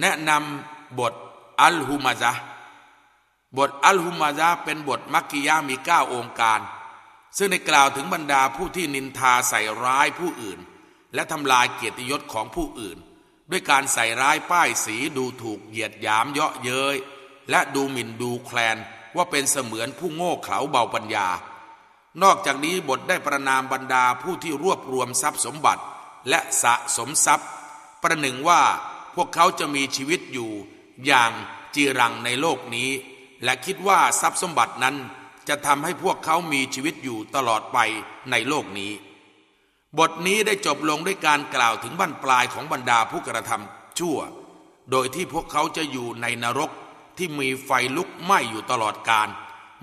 แนะนำบทอัลฮุมาซะบทอัลฮุมาซะเป็นบทมักกิยามีเก้าองค์การ ซึ่งในกล่าวถึงบรรดาผู้ที่นินทาใส่ร้ายผู้อื่น และทำลายเกียรติยศของผู้อื่น ด้วยการใส่ร้ายป้ายสีดูถูกเหยียดหยามเยาะเย้ยและดูหมิ่นดูแคลนว่าเป็นเสมือนผู้โง่เขลาเบาปัญญา นอกจากนี้บทได้ประนามบรรดาผู้ที่รวบรวมทรัพย์สมบัติ และสะสมทรัพย์ ประหนึ่งว่า พวกเขาจะมีชีวิตอยู่อย่างจีรังในโลกนี้ และคิดว่าทรัพย์สมบัตินั้นจะทำให้พวกเขามีชีวิตอยู่ตลอดไปในโลกนี้ บทนี้ได้จบลงด้วยการกล่าวถึงบั้นปลายของบรรดาผู้กระทำชั่ว โดยที่พวกเขาจะอยู่ในนรกที่มีไฟลุกไหม้อยู่ตลอดกาล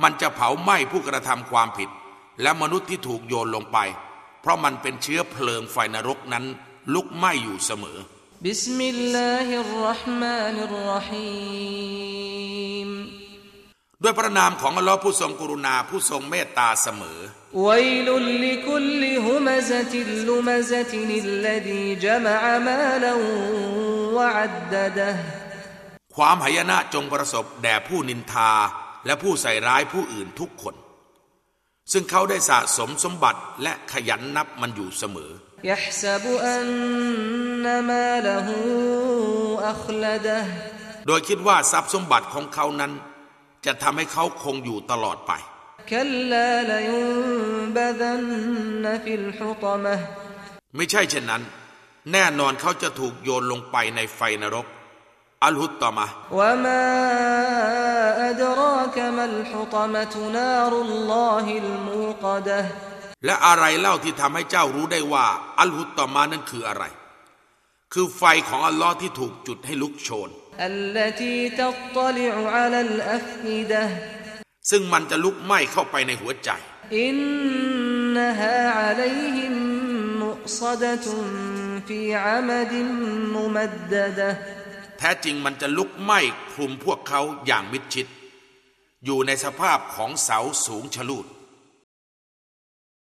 มันจะเผาไหม้ผู้กระทำความผิด และมนุษย์ที่ถูกโยนลงไป เพราะมันเป็นเชื้อเพลิงไฟนรกนั้นลุกไหม้อยู่เสมอ بسم الله الرحمن الرحيمด้วยพระนามของอัลลอฮ์ผู้ทรงกรุณาผู้ทรงเมตตาเสมอويل لكل همزة لمزة الذي جمع مالا وعددهความหายนะจงประสบแด่ผู้นินทา และผู้ใส่ร้ายผู้อื่นทุกคน ซึ่งเขาได้สะสมสมบัติและขยันนับมันอยู่เสมอ โดยคิดว่าทรัพย์สมบัติของเขานั้น จะทำให้เขาคงอยู่ตลอดไป ไม่ใช่เช่นนั้น แน่นอนเขาจะถูกโยนลงไปในไฟนรก อัลฮุตตมะมา أدراك ما الحطمة نار الله الموقدة และอะไรเล่าที่ทำให้เจ้ารู้ได้ว่า อัลฮุตตอมานั้นคืออะไร คือไฟของอัลลอฮ์ที่ถูกจุดให้ลุกโชน التي تطلع على الأفئدة ซึ่งมันจะลุกไหม้เข้าไปในหัวใจ إنها عليهم مؤصدة في عمد ممددة แท้จริงมันจะลุกไหม้คลุมพวกเขาอย่างมิดชิด อยู่ในสภาพของเสาสูงชะลูด